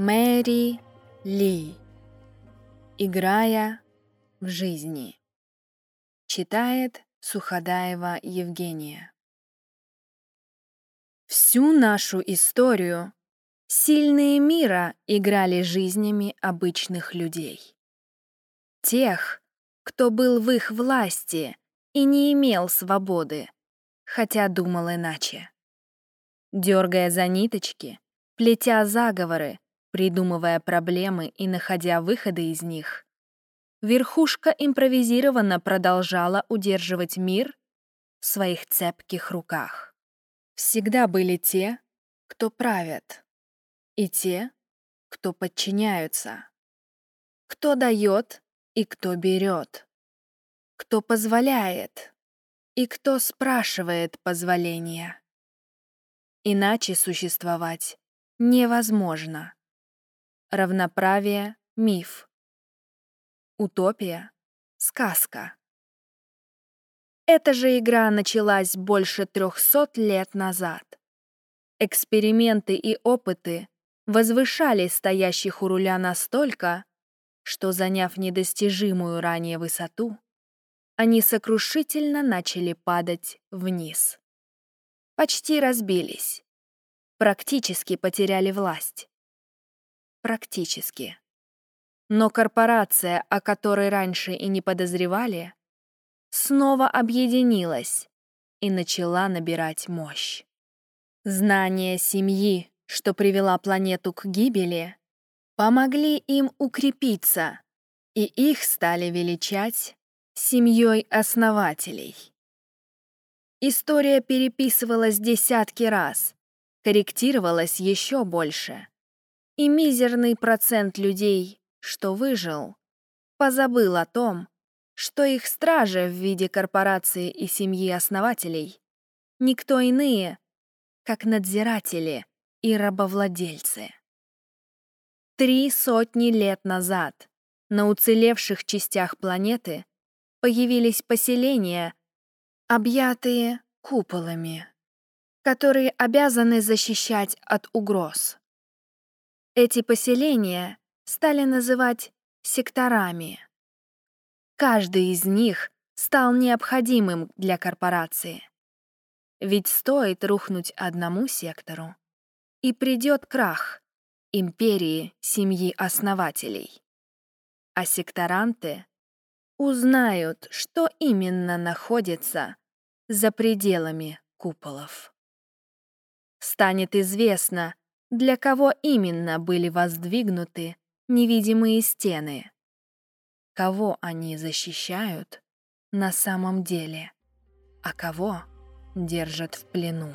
Мэри Ли. Играя в жизни. Читает Суходаева Евгения. Всю нашу историю сильные мира играли жизнями обычных людей. Тех, кто был в их власти и не имел свободы, хотя думал иначе. Дергая за ниточки, плетя заговоры, придумывая проблемы и находя выходы из них, верхушка импровизированно продолжала удерживать мир в своих цепких руках. Всегда были те, кто правят, и те, кто подчиняются, кто дает и кто берет, кто позволяет и кто спрашивает позволения. Иначе существовать невозможно. Равноправие — миф. Утопия — сказка. Эта же игра началась больше трехсот лет назад. Эксперименты и опыты возвышали стоящих у руля настолько, что, заняв недостижимую ранее высоту, они сокрушительно начали падать вниз. Почти разбились. Практически потеряли власть практически. Но корпорация, о которой раньше и не подозревали, снова объединилась и начала набирать мощь. Знания семьи, что привела планету к гибели, помогли им укрепиться, и их стали величать семьей основателей. История переписывалась десятки раз, корректировалась еще больше и мизерный процент людей, что выжил, позабыл о том, что их стражи в виде корпорации и семьи основателей никто иные, как надзиратели и рабовладельцы. Три сотни лет назад на уцелевших частях планеты появились поселения, объятые куполами, которые обязаны защищать от угроз. Эти поселения стали называть секторами. Каждый из них стал необходимым для корпорации. Ведь стоит рухнуть одному сектору, и придет крах империи семьи основателей. А секторанты узнают, что именно находится за пределами куполов. Станет известно, для кого именно были воздвигнуты невидимые стены, кого они защищают на самом деле, а кого держат в плену.